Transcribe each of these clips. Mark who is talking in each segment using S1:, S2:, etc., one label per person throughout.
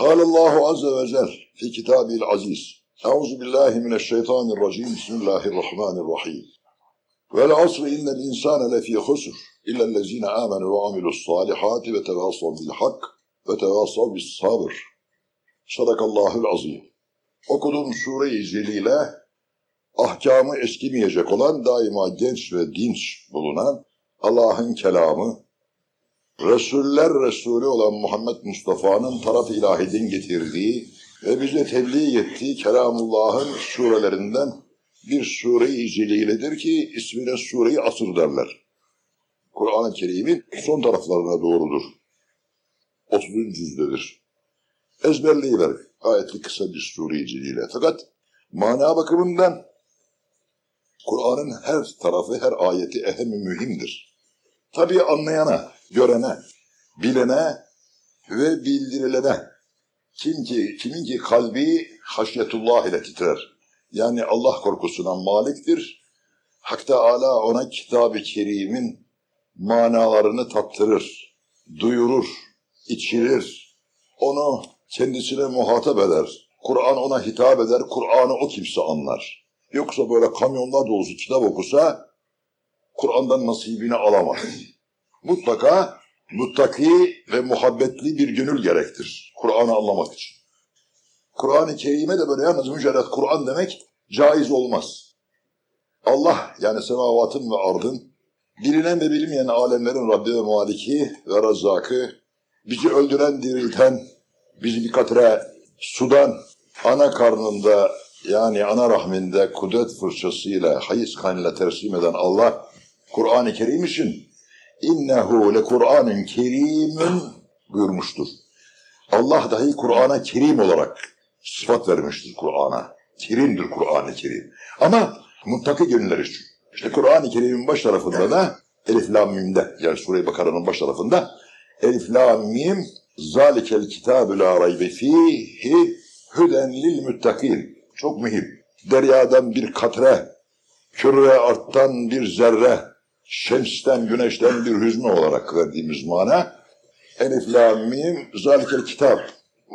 S1: Allahu Azze ve Cel fi kitabil aziz. Euzu billahi mineşşeytanirracim. Bismillahirrahmanirrahim. Vel asr innel insane lefi husr illellezine amenu ve amilus salihati ve tevasav bil hak ve tevasav bis sabr. Sadakallahul azim. Okuduğum sure-i zelile ahkamı eskimeyecek olan daima genç ve dinç bulunan Allah'ın kelamı, Resuller Resulü olan Muhammed Mustafa'nın taraf ilahiden getirdiği ve bize tebliğ ettiği Kelamullah'ın surelerinden bir sure-i celiledir ki ismine sure-i asır derler. Kur'an-ı Kerim'in son taraflarına doğrudur. 30. cüzdedir. Ezberleyiver. Ayetli kısa bir sure-i celile. Fakat mana bakımından Kur'an'ın her tarafı, her ayeti ehemi mühimdir. Tabii anlayana, görene, bilene ve bildirilene kim ki, kimin ki kalbi haşyetullah ile titrer. Yani Allah korkusuna maliktir. Hak Teala ona kitab-ı kerimin manalarını tattırır, duyurur, içirir. Onu kendisine muhatap eder. Kur'an ona hitap eder, Kur'an'ı o kimse anlar. Yoksa böyle kamyonlar dolusu kitap okusa Kur'an'dan nasibini alamaz. Mutlaka muttaki ve muhabbetli bir gönül gerektir Kur'an'ı anlamak için. Kur'an-ı Kerim'e de böyle yalnız mücerret Kur'an demek caiz olmaz. Allah yani semavatın ve ardın bilinen ve bilinmeyen alemlerin Rabbi ve Maliki ve Razzakı bizi öldüren, dirilten, bizi bir katre sudan ana karnında yani ana rahminde kudret fırçasıyla hayız kanıyla tersim eden Allah Kur'an-ı Kerim için innehu le Kur'an'ın kerimin buyurmuştur. Allah dahi Kur'an'a kerim olarak sıfat vermiştir Kur'an'a. Kerimdir Kur'an-ı Kerim. Ama muttaki gönüller için. İşte Kur'an-ı Kerim'in baş tarafında da Elif Lam Mim'de yani Sure-i Bakara'nın baş tarafında Elif Lam Mim zalikel kitabü la raybe fihi hüden lil müttakin. Çok mühim. Deryadan bir katre, kürre arttan bir zerre, şemsten, güneşten bir hüzme olarak verdiğimiz mana. Elif Lam Mim zalikel kitap.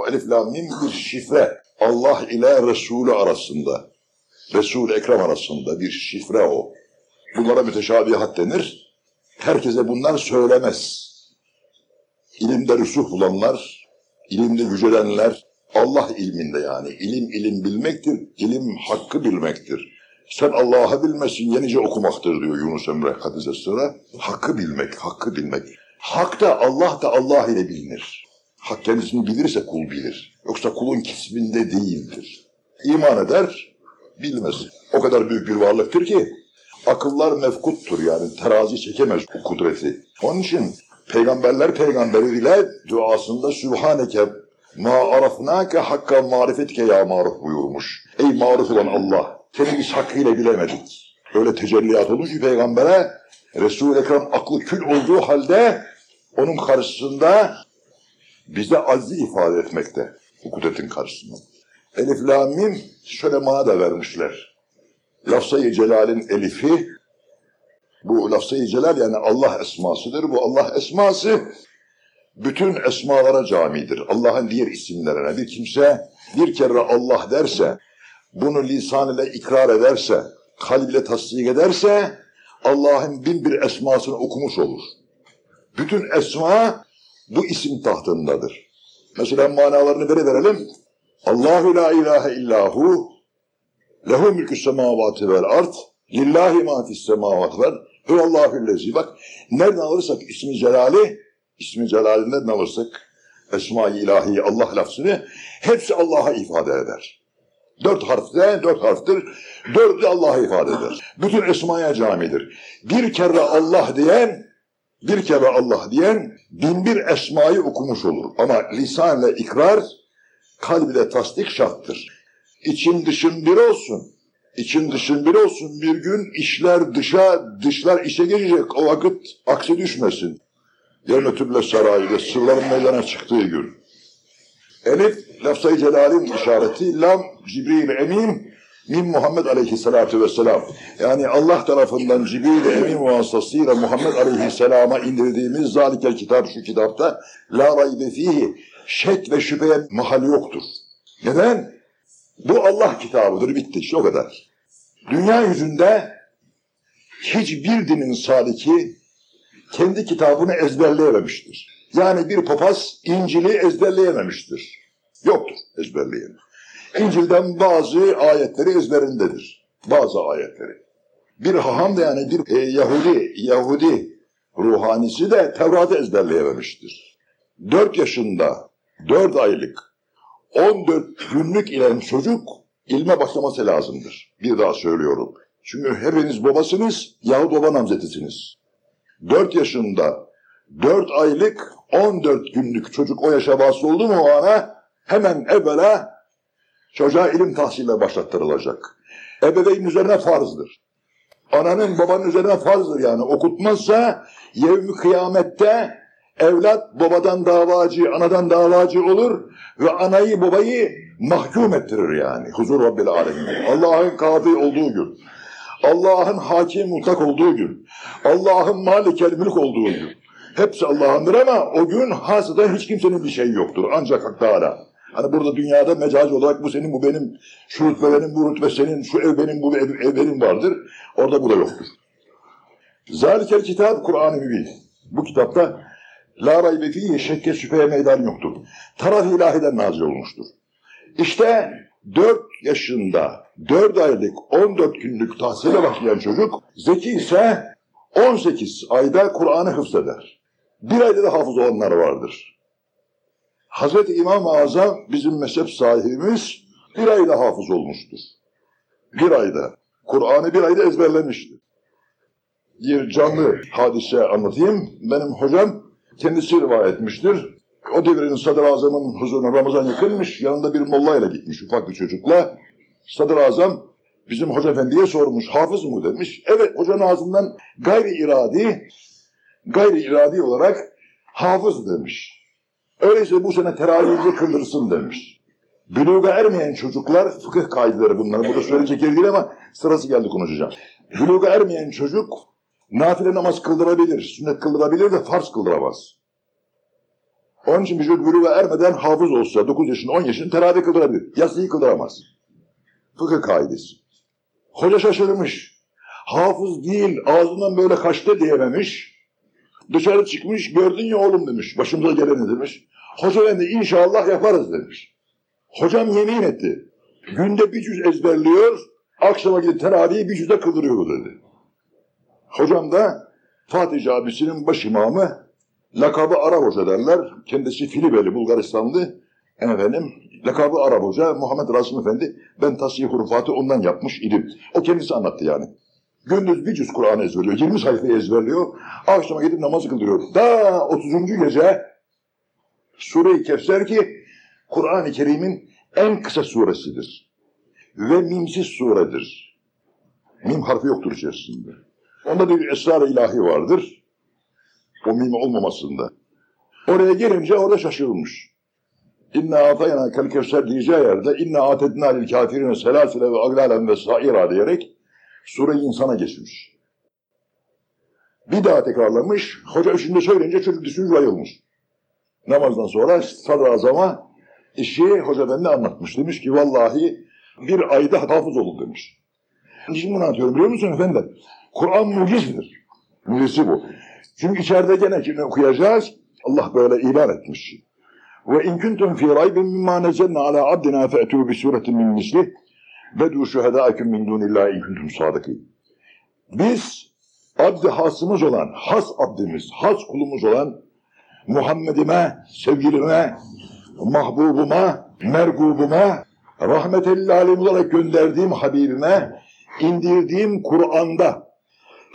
S1: Elif Lam Mim bir şifre. Allah ile Resulü arasında. Resul Ekrem arasında bir şifre o. Bunlara müteşabihat denir. Herkese bunlar söylemez. İlimde rüsuh bulanlar, ilimde yücelenler, Allah ilminde yani. İlim ilim bilmektir, ilim hakkı bilmektir. Sen Allah'ı bilmesin yenice okumaktır diyor Yunus Emre Hadisesine. Hakkı bilmek, hakkı bilmek. Hak da Allah da Allah ile bilinir. Hak kendisini bilirse kul bilir. Yoksa kulun kisminde değildir. İman eder, bilmez. O kadar büyük bir varlıktır ki akıllar mefkuttur yani terazi çekemez bu kudreti. Onun için peygamberler peygamberiyle duasında Sübhaneke ma arafnake hakka marifetke ya maruf buyurmuş. Ey maruf olan Allah seni biz hakkıyla bilemedik. Öyle tecelliyat olmuş ki peygambere Resul-i Ekrem aklı kül olduğu halde onun karşısında bize azzi ifade etmekte. Bu kudretin karşısında. Elif la mim şöyle mana da vermişler. Lafzayı Celal'in elifi bu lafzayı celal yani Allah esmasıdır. Bu Allah esması bütün esmalara camidir. Allah'ın diğer isimlerine bir kimse bir kere Allah derse, bunu lisan ile ikrar ederse, kalbiyle tasdik ederse Allah'ın bin bir esmasını okumuş olur. Bütün esma bu isim tahtındadır. Mesela manalarını böyle verelim. Allahu la ilahe illahu lehu mülkü semavati vel art lillahi ma fis semavati vel Hüvallahüllezi. Bak nereden alırsak ismi celali, ismi celalinden alırsak Esma-i ilahi Allah lafzını hepsi Allah'a ifade eder. Dört harfte, dört harftir. Dördü Allah'a ifade eder. Bütün esmaya camidir. Bir kere Allah diyen, bir kere Allah diyen bin bir esmayı okumuş olur. Ama lisanla ikrar, kalbiyle tasdik şarttır. İçin dışın bir olsun. İçin dışın bir olsun. Bir gün işler dışa, dışlar işe gelecek. O vakit aksi düşmesin. Yarın ötüble sarayda sırların meydana çıktığı gün. Elif, lafzayı celalin işareti, lam, Cibril emin, min Muhammed aleyhissalatu vesselam. Yani Allah tarafından Cibril emin vasıtasıyla Muhammed aleyhisselama indirdiğimiz zalikel kitap şu kitapta la raybe fihi şek ve şüpheye mahal yoktur. Neden? Bu Allah kitabıdır, bitti işte o kadar. Dünya yüzünde hiçbir dinin saliki kendi kitabını ezberleyememiştir. Yani bir papaz İncil'i ezberleyememiştir. Yoktur ezberleyen. İncil'den bazı ayetleri ezberindedir. Bazı ayetleri. Bir haham da yani bir e, Yahudi, Yahudi ruhanisi de Tevrat'ı ezberleyememiştir. Dört yaşında, dört aylık, on dört günlük ilen çocuk ilme başlaması lazımdır. Bir daha söylüyorum. Çünkü hepiniz babasınız yahut baba namzetisiniz. Dört yaşında, dört aylık, on dört günlük çocuk o yaşa oldu mu o ana hemen evvela çocuğa ilim tahsille başlattırılacak. Ebeveyn üzerine farzdır. Ananın babanın üzerine farzdır yani. Okutmazsa yevmi kıyamette evlat babadan davacı, anadan davacı olur ve anayı babayı mahkum ettirir yani. Huzur Rabbil Alemin. Allah'ın kadı olduğu gün. Allah'ın hakim mutlak olduğu gün. Allah'ın malikel mülk olduğu gün. Hepsi Allah'ındır ama o gün hasıdan hiç kimsenin bir şeyi yoktur. Ancak Hak Teala. Hani burada dünyada mecaz olarak bu senin, bu benim, şu rütbe benim, bu rütbe senin, şu ev benim, bu ev, ev benim vardır. Orada bu da yoktur. Zalikel kitap Kur'an-ı Mübin. Bu kitapta la raybe fihi şekke şüpheye meydan yoktur. Taraf ilahiden nazil olmuştur. İşte 4 yaşında, 4 aylık, 14 günlük tahsile başlayan çocuk, zeki ise 18 ayda Kur'an'ı hıfzeder. Bir ayda da hafız olanlar vardır. Hazreti İmam-ı Azam bizim mezhep sahibimiz bir ayda hafız olmuştur. Bir ayda. Kur'an'ı bir ayda ezberlemiştir. Bir canlı hadise anlatayım. Benim hocam kendisi rivayet etmiştir. O devrin sadrazamın huzuruna Ramazan yakınmış. Yanında bir mollayla gitmiş ufak bir çocukla. Sadrazam bizim hoca efendiye sormuş. Hafız mı demiş. Evet hocanın ağzından gayri iradi gayri iradi olarak hafız demiş. Öyleyse bu sene teravihimizi kıldırsın demiş. Büluga ermeyen çocuklar, fıkıh kaideleri bunlar. Burada söyleyecek yer değil ama sırası geldi konuşacağım. Büluga ermeyen çocuk nafile namaz kıldırabilir, sünnet kıldırabilir de farz kıldıramaz. Onun için bir çocuk büluga ermeden hafız olsa 9 yaşında 10 yaşında teravih kıldırabilir. Yasıyı kıldıramaz. Fıkıh kaidesi. Hoca şaşırmış. Hafız değil, ağzından böyle kaçtı diyememiş. Dışarı çıkmış, gördün ya oğlum demiş. Başımıza geleni demiş. Hoca efendi inşallah yaparız demiş. Hocam yemin etti. Günde bir cüz ezberliyor, akşama gidip teravihi bir cüzde kıldırıyor dedi. Hocam da Fatih abisinin baş imamı, lakabı Arap Hoca. Kendisi Filibeli, Bulgaristanlı. Efendim, lakabı Arap Muhammed Rasim Efendi. Ben tasih hurufatı ondan yapmış idim. O kendisi anlattı yani. Gündüz bir cüz Kur'an ezberliyor, 20 sayfayı ezberliyor. Akşama gidip namazı kıldırıyor. Daha 30. gece Sure-i Kevser ki Kur'an-ı Kerim'in en kısa suresidir. Ve mimsiz suredir. Mim harfi yoktur içerisinde. Onda bir esrar-ı ilahi vardır. O mim olmamasında. Oraya gelince orada şaşırmış. İnna atayna kel kevser diyeceği yerde inna atedna lil kafirine selasile ve aglalen ve saira diyerek sure insana geçmiş. Bir daha tekrarlamış. Hoca üçünde söyleyince çocuk düşünüp bayılmış. Namazdan sonra sadrazama işi hoca efendi anlatmış. Demiş ki vallahi bir ayda hafız olun demiş. Şimdi bunu anlatıyorum biliyor musun efendim? Kur'an mucizdir. Mucizi bu. Çünkü içeride gene şimdi okuyacağız. Allah böyle ilan etmiş. Ve in kuntum fi raybin mimma nazzalna ala abdina fe'tu bi suretin min mislih ve du şuhedâküm min dunillahi in kuntum sadikin. Biz abd hasımız olan, has abdimiz, has kulumuz olan Muhammed'ime, sevgilime, mahbubuma, mergubuma, rahmetelli alem olarak gönderdiğim Habibime, indirdiğim Kur'an'da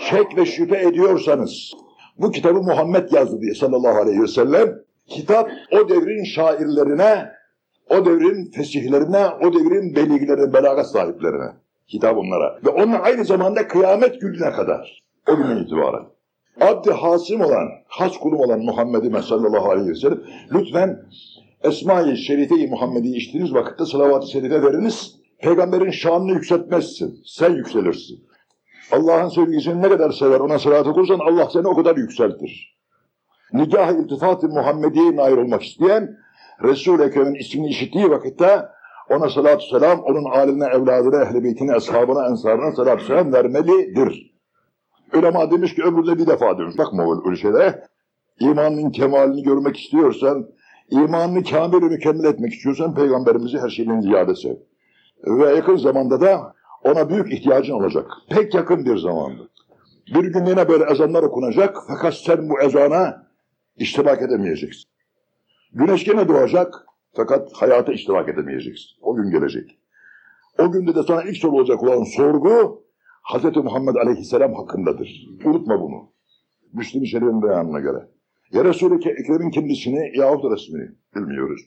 S1: şek ve şüphe ediyorsanız, bu kitabı Muhammed yazdı diye sallallahu aleyhi ve sellem, kitap o devrin şairlerine, o devrin fesihlerine, o devrin beliglerine, belagat sahiplerine, kitap onlara. Ve onun aynı zamanda kıyamet gününe kadar, o günden itibaren. Abdi Hasim olan, has kulum olan Muhammed'ime sallallahu aleyhi ve sellem, lütfen Esma-i Şerife-i Muhammed'i içtiğiniz vakitte salavat-ı şerife veriniz. Peygamberin şanını yükseltmezsin, sen yükselirsin. Allah'ın sevgisini ne kadar sever ona salat okursan Allah seni o kadar yükseltir. Nikah iltifat-ı Muhammediye nail olmak isteyen Resul-i Ekrem'in ismini işittiği vakitte ona salatü selam, onun aline, evladına, ehl-i beytine, ashabına, ensarına salatü selam vermelidir. Ulema demiş ki öbürde bir defa demiş. Bakma öyle, şeylere. İmanın kemalini görmek istiyorsan, imanını kamil mükemmel etmek istiyorsan peygamberimizi her şeyden ziyade sev. Ve yakın zamanda da ona büyük ihtiyacın olacak. Pek yakın bir zamanda. Bir gün yine böyle ezanlar okunacak fakat sen bu ezana iştirak edemeyeceksin. Güneş gene doğacak fakat hayata iştirak edemeyeceksin. O gün gelecek. O günde de sana ilk sorulacak olan sorgu Hz. Muhammed Aleyhisselam hakkındadır. Unutma bunu. Müslim-i Şerif'in beyanına göre. Ya Resul-i Ekrem'in kendisini yahut resmini bilmiyoruz.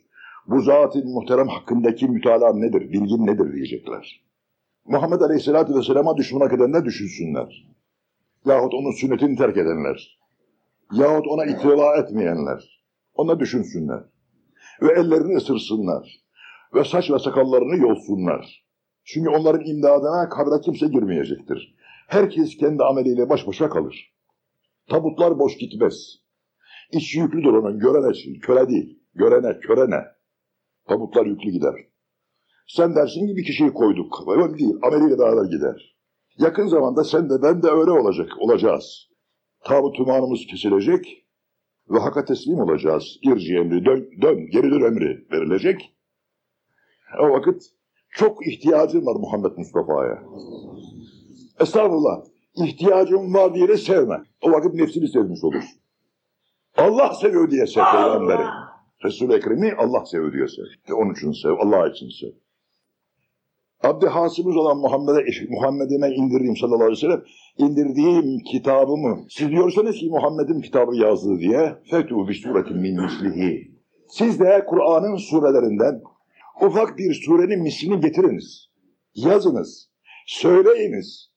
S1: Bu zat-ı muhterem hakkındaki mütalaa nedir, bilgin nedir diyecekler. Muhammed Aleyhisselatü Vesselam'a düşmanlık edenler düşünsünler. Yahut onun sünnetini terk edenler. Yahut ona ittiva etmeyenler. Ona düşünsünler. Ve ellerini ısırsınlar. Ve saç ve sakallarını yolsunlar. Çünkü onların imdadına kabre kimse girmeyecektir. Herkes kendi ameliyle baş başa kalır. Tabutlar boş gitmez. İç yüklü onun görene için, köle değil. Görene, körene. Tabutlar yüklü gider. Sen dersin ki bir kişiyi koyduk. Öyle değil, ameliyle beraber gider. Yakın zamanda sen de ben de öyle olacak, olacağız. Tabut tümanımız kesilecek ve hakka teslim olacağız. İrci emri, dön, dön, geri dön emri verilecek. O vakit çok ihtiyacın var Muhammed Mustafa'ya. Estağfurullah. İhtiyacın var diye sevme. O vakit nefsini sevmiş olursun. Allah seviyor diye sev peygamberi. Resul-i Ekrem'i Allah seviyor diye sev. Onun için sev, Allah için sev. Abdi hasımız olan Muhammed'e Muhammed'ime indirdiğim sallallahu aleyhi ve sellem indirdiğim kitabımı siz diyorsanız ki Muhammed'in kitabı yazdı diye fetu bi suretin min mislihi. Siz de Kur'an'ın surelerinden ufak bir surenin mislini getiriniz. Yazınız. Söyleyiniz.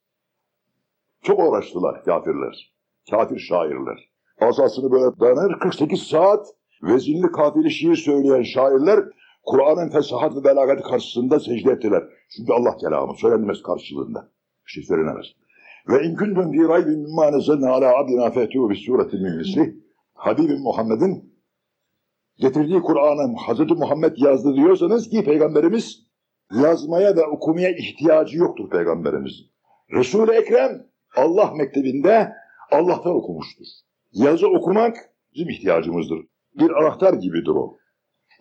S1: Çok uğraştılar kafirler. Kafir şairler. Asasını böyle dayanır 48 saat vezinli kafiri şiir söyleyen şairler Kur'an'ın fesahat ve belagati karşısında secde ettiler. Çünkü Allah kelamı söylenmez karşılığında. Bir şey söylenemez. Ve in kuntum fi raybin mimma nazzalna ala abdina fetu bi suretin min. Habibim Muhammed'in getirdiği Kur'an'ı Hazreti Muhammed yazdı diyorsanız ki Peygamberimiz yazmaya ve okumaya ihtiyacı yoktur Peygamberimizin. Resul-i Ekrem Allah mektebinde Allah'tan okumuştur. Yazı okumak bizim ihtiyacımızdır. Bir anahtar gibidir o.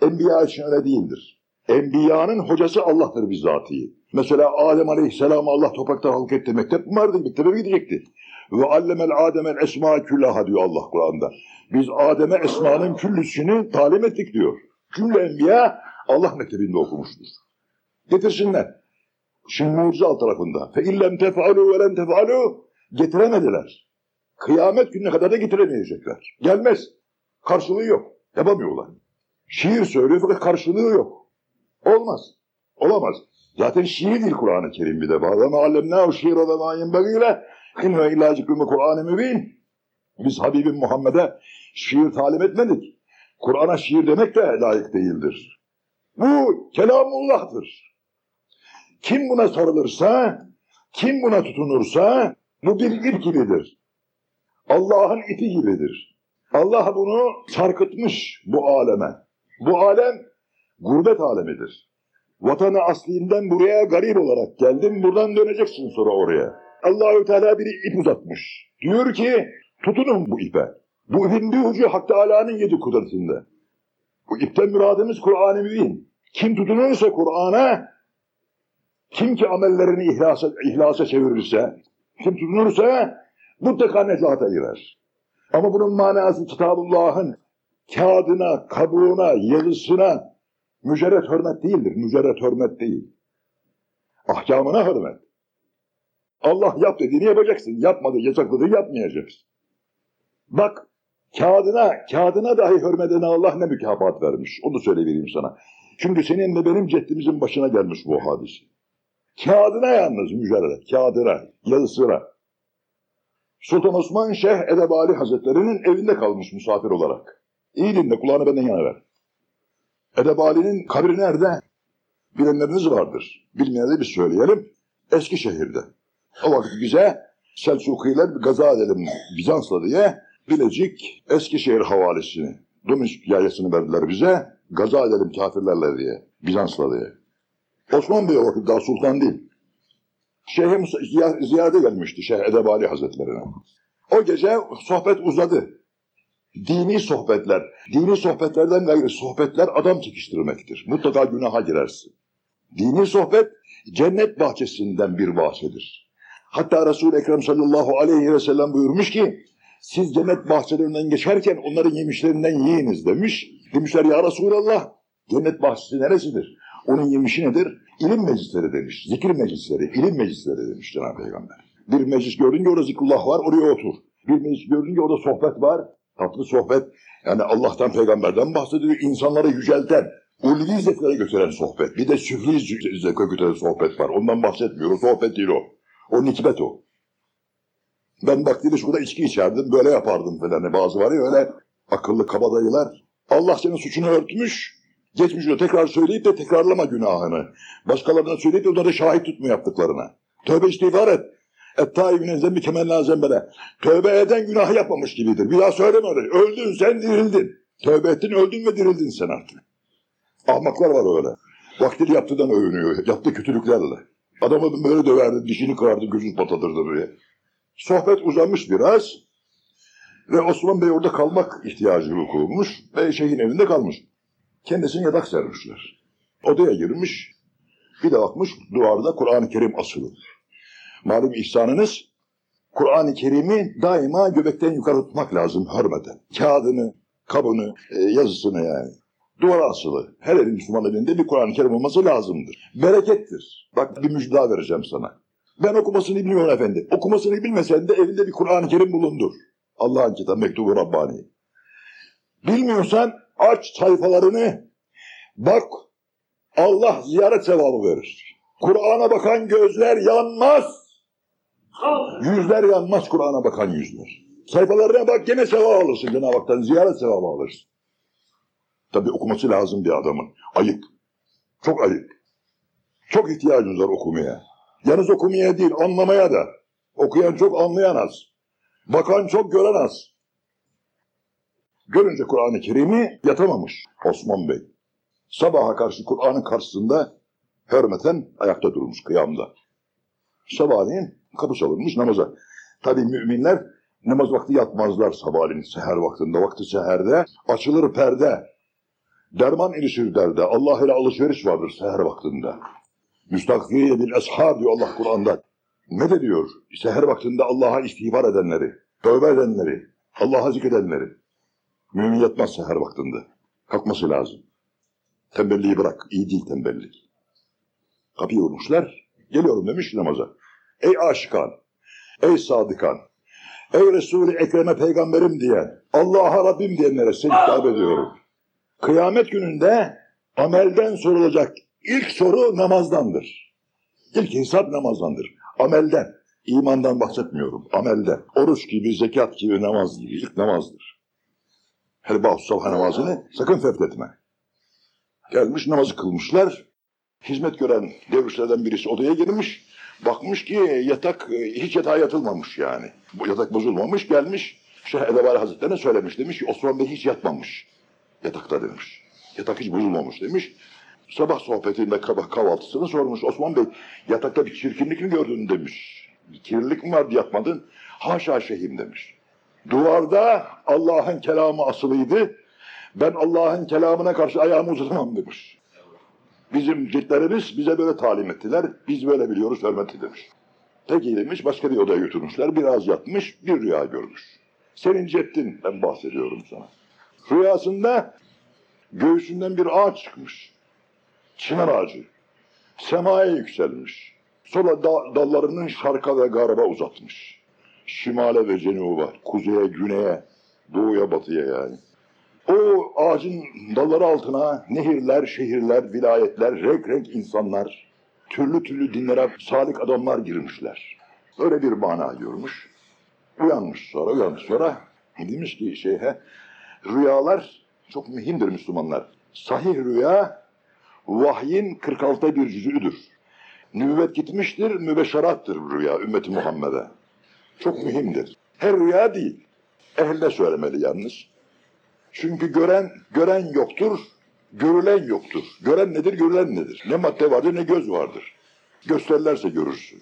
S1: Enbiya için öyle değildir. Enbiyanın hocası Allah'tır bizzatihi. Mesela Adem Aleyhisselam'ı Allah topraktan halk etti. Mektep mi vardı? Mektebe gidecekti. Ve allemel Ademel esma küllaha diyor Allah Kur'an'da. Biz Adem'e esmanın küllüsünü talim ettik diyor. Cümle enbiya Allah mektebinde okumuştur. Getirsinler. Şimdi mucize alt tarafında. Fe illem tef'alu ve len tef'alu getiremediler. Kıyamet gününe kadar da getiremeyecekler. Gelmez. Karşılığı yok. Yapamıyorlar. Şiir söylüyor fakat karşılığı yok. Olmaz. Olamaz. Zaten şiir değil Kur'an-ı Kerim bir de. Bağlama allemnâhu şiir mâ yenbegîle inve illâ zikrümü Kur'an-ı mübîn. Biz Habibim Muhammed'e şiir talim etmedik. Kur'an'a şiir demek de layık değildir. Bu kelamullah'tır. Kim buna sarılırsa, kim buna tutunursa bu bir ip gibidir. Allah'ın ipi gibidir. Allah bunu sarkıtmış bu aleme. Bu alem gurbet alemidir. Vatanı aslinden buraya garip olarak geldin, buradan döneceksin sonra oraya. Allahü Teala bir ip uzatmış. Diyor ki, tutunun bu ipe. Bu ipin bir ucu Hak Teala'nın yedi kudretinde. Bu ipten müradımız Kur'an-ı Mübin. Kim tutunursa Kur'an'a, kim ki amellerini ihlasa, ihlasa çevirirse, kim tutunursa mutlaka necata girer. Ama bunun manası Kitabullah'ın kağıdına, kabuğuna, yazısına mücerret hürmet değildir. Mücerret hürmet değil. Ahkamına hürmet. Allah yap dediğini yapacaksın. Yapmadı, yasakladı yapmayacaksın. Bak kağıdına, kağıdına dahi hürmetine Allah ne mükafat vermiş. Onu söyleyebilirim sana. Çünkü senin de benim ceddimizin başına gelmiş bu hadis. Kağıdına yalnız mücerret, kağıdına, yazısına. Sultan Osman Şeyh Edebali Hazretleri'nin evinde kalmış misafir olarak. İyi dinle kulağını benden yana ver. Edebali'nin kabri nerede? Bilenleriniz vardır. Bilmeyenleri biz söyleyelim. Eskişehir'de. O vakit bize Selçukiler gaza edelim Bizans'la diye Bilecik Eskişehir havalesini, Dominik yayasını verdiler bize. Gaza edelim kafirlerle diye. Bizans'la diye. Osman Bey o vakit daha sultan değil. Şeyh'e ziy- ziyarete gelmişti Şeyh Edebali Hazretlerine. O gece sohbet uzadı. Dini sohbetler, dini sohbetlerden gayrı sohbetler adam çekiştirmektir. Mutlaka günaha girersin. Dini sohbet cennet bahçesinden bir bahçedir. Hatta Resul-i Ekrem sallallahu aleyhi ve sellem buyurmuş ki siz cennet bahçelerinden geçerken onların yemişlerinden yiyiniz demiş. Demişler ya Resulallah cennet bahçesi neresidir? Onun yemişi nedir? İlim meclisleri demiş. Zikir meclisleri, ilim meclisleri demiş Cenab-ı Peygamber. Bir meclis gördün ki orada zikrullah var oraya otur. Bir meclis gördün ki orada sohbet var. Tatlı sohbet. Yani Allah'tan peygamberden bahsediyor. insanları yücelten, ulvi zevklere götüren sohbet. Bir de süfli zevke götüren sohbet var. Ondan bahsetmiyor. O sohbet değil o. O nikbet o. Ben vaktini şurada içki içerdim, böyle yapardım falan. Bazı var ya öyle akıllı kabadayılar. Allah senin suçunu örtmüş, geçmişini tekrar söyleyip de tekrarlama günahını. Başkalarına söyleyip de onları şahit tutma yaptıklarına. Tövbe istiğfar et. Ettâibine zembi kemellâ zembele. Tövbe eden günah yapmamış gibidir. Bir daha söyleme öyle. Öldün sen dirildin. Tövbe ettin öldün ve dirildin sen artık. Ahmaklar var öyle. Vaktini yaptığından övünüyor. Yaptığı kötülüklerle. Adamı böyle döverdi, dişini kırardı, gözünü patlatırdı böyle. Sohbet uzamış biraz. Ve Osman Bey orada kalmak ihtiyacı kurmuş ve şeyhin evinde kalmış. Kendisine yatak sermişler. Odaya girmiş. Bir de bakmış duvarda Kur'an-ı Kerim asılı. Malum ihsanınız Kur'an-ı Kerim'i daima göbekten yukarı tutmak lazım hürmeten. Kağıdını, kabını, e, yazısını yani. Duvara asılı. Her elin Müslüman elinde bir Kur'an-ı Kerim olması lazımdır. Berekettir. Bak bir müjde vereceğim sana. Ben okumasını bilmiyorum efendi. Okumasını bilmesen de evinde bir Kur'an-ı Kerim bulundur. Allah'ın kitabı mektubu Rabbani. Bilmiyorsan aç sayfalarını bak Allah ziyaret sevabı verir. Kur'an'a bakan gözler yanmaz. Yüzler yanmaz Kur'an'a bakan yüzler. Sayfalarına bak gene sevap alırsın Cenab-ı Hak'tan ziyaret sevabı alırsın. Tabi okuması lazım bir adamın. Ayıp. Çok ayıp. Çok ihtiyacımız var okumaya. Yalnız okumaya değil anlamaya da. Okuyan çok anlayan az. Bakan çok gören az. Görünce Kur'an-ı Kerim'i yatamamış Osman Bey. Sabaha karşı Kur'an'ın karşısında hürmeten ayakta durmuş kıyamda. Sabahleyin kapı çalınmış namaza. Tabi müminler namaz vakti yatmazlar sabahleyin seher vaktinde. Vakti seherde açılır perde. Derman ilişir derde. Allah ile alışveriş vardır seher vaktinde. Müstakfiye bil eshar diyor Allah Kur'an'da. Ne de diyor? Seher vaktinde Allah'a istiğfar edenleri, tövbe edenleri, Allah'a zikredenleri. Mümin yatmaz seher vaktinde. Kalkması lazım. Tembelliği bırak. İyi değil tembellik. Kapıyı vurmuşlar. Geliyorum demiş namaza. Ey aşıkan, ey sadıkan, ey Resul-i Ekrem'e peygamberim diyen, Allah'a Rabbim diyenlere seni hitap ediyorum. Kıyamet gününde amelden sorulacak ilk soru namazdandır. İlk hesap namazdandır. Amelden. İmandan bahsetmiyorum. Amelden. Oruç gibi, zekat gibi, namaz gibi. ilk namazdır. Hele sabah namazını sakın fevretme. Gelmiş namazı kılmışlar. Hizmet gören devrişlerden birisi odaya girmiş. Bakmış ki yatak e, hiç yatağa yatılmamış yani. Bu yatak bozulmamış gelmiş. Şeyh Edebali Hazretleri'ne söylemiş. Demiş ki Osman Bey hiç yatmamış. Yatakta demiş. Yatak hiç bozulmamış demiş. Sabah sohbetinde kah- kahvaltısını sormuş. Osman Bey yatakta bir çirkinlik mi gördün demiş. Bir kirlilik mi vardı yatmadın? Haşa şeyhim demiş. Duvarda Allah'ın kelamı asılıydı. Ben Allah'ın kelamına karşı ayağımı uzatamam demiş. Bizim ciltlerimiz bize böyle talim ettiler. Biz böyle biliyoruz hürmetli demiş. Peki demiş başka bir odaya götürmüşler. Biraz yatmış bir rüya görmüş. Senin ceddin ben bahsediyorum sana. Rüyasında göğsünden bir ağaç çıkmış. Çınar ağacı. Semaya yükselmiş. Sonra da, dallarının şarka ve garba uzatmış. Şimale ve cenuba, kuzeye, güneye, doğuya, batıya yani. O ağacın dalları altına nehirler, şehirler, vilayetler, renk renk insanlar, türlü türlü dinlere salik adamlar girmişler. Öyle bir mana görmüş. Uyanmış sonra, uyanmış sonra demiş ki şeyhe, rüyalar çok mühimdir Müslümanlar. Sahih rüya vahyin 46'da bir cüzüdür. Nübüvvet gitmiştir, mübeşşerattır rüya ümmeti Muhammed'e. Çok mühimdir. Her rüya değil. Ehline söylemeli yalnız. Çünkü gören gören yoktur, Görülen yoktur. Gören nedir, görülen nedir? Ne madde vardır, ne göz vardır. Gösterirlerse görürsün.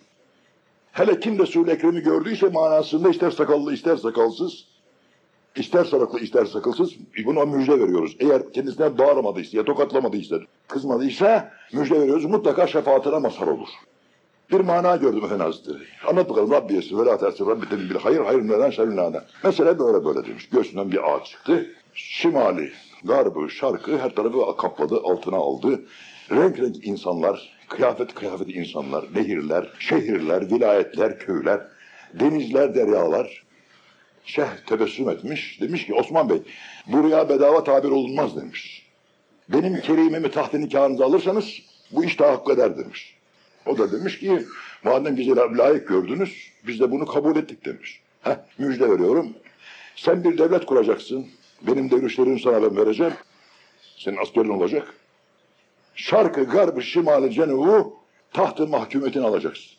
S1: Hele kim Resul-i Ekrem'i gördüyse manasında ister sakallı, ister sakalsız, ister sarıklı, ister sakılsız buna müjde veriyoruz. Eğer kendisine bağırmadıysa, ya tokatlamadıysa, kızmadıysa müjde veriyoruz. Mutlaka şefaatine mazhar olur. Bir mana gördüm Efendi Hazretleri. Anlat bakalım Rabbi yesin ve tersi Rabbi temin bil hayır hayır neden şerrin. Mesela böyle böyle demiş. Göğsünden bir ağaç çıktı. Şimali, garbı, şarkı her tarafı kapladı, altına aldı. Renk renk insanlar, kıyafet kıyafet insanlar, nehirler, şehirler, vilayetler, köyler, denizler, deryalar. Şeyh tebessüm etmiş. Demiş ki Osman Bey buraya bedava tabir olunmaz demiş. Benim kerimimi tahtı nikahınıza alırsanız bu iş tahakkuk eder demiş. O da demiş ki madem bizi layık gördünüz biz de bunu kabul ettik demiş. Heh, müjde veriyorum. Sen bir devlet kuracaksın. Benim devletlerimi sana ben vereceğim. Senin askerin olacak. Şarkı, garbı, şimali, cenubu tahtı mahkumetini alacaksın.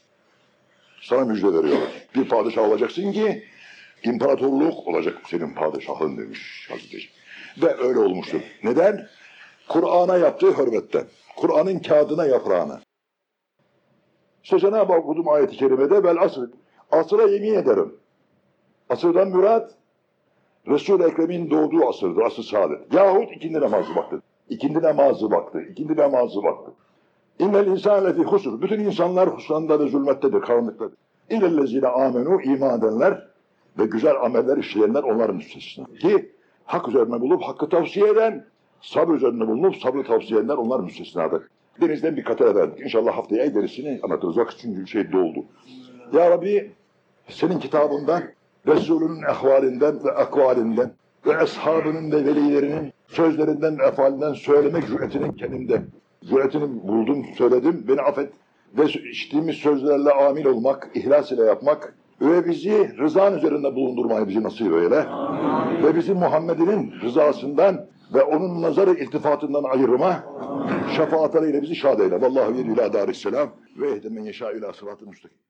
S1: Sana müjde veriyorum. Bir padişah olacaksın ki imparatorluk olacak senin padişahın demiş Hazreti. Ve öyle olmuştur. Neden? Kur'an'a yaptığı hürmetten. Kur'an'ın kağıdına yaprağına. İşte Cenab-ı Hak okudum ayet-i kerimede vel asr. Asra yemin ederim. Asırdan mürat Resul-i Ekrem'in doğduğu asırdır, asr-ı saadet. Yahut ikindi namazı vakti. İkindi namazı vakti, ikindi namazı vakti. İnnel insan lefi husur. Bütün insanlar husranda ve zulmettedir, karanlıktadır. İllellezine amenu iman edenler ve güzel ameller işleyenler onların müstesna. Ki hak üzerine bulup hakkı tavsiye eden, sabır üzerine bulunup sabrı tavsiye edenler onlar müstesnadır. Denizden bir katara verdik. İnşallah haftaya gerisini anlatırız. Vakit çünkü şey doldu. Ya Rabbi senin kitabından, Resulünün ehvalinden ve akvalinden ve ashabının ve velilerinin sözlerinden efalinden söylemek cüretinin kendimde. Cüretini buldum, söyledim, beni affet. Ve içtiğimiz sözlerle amil olmak, ihlas ile yapmak ve bizi rızan üzerinde bulundurmayı bizi nasip eyle. Ve bizi Muhammed'in rızasından ve onun nazarı iltifatından ayırma, şefaatlerle bizi şad eyle. Vallahu yedü ila darisselam ve ehdemen yeşâ ila sıratı müstakim.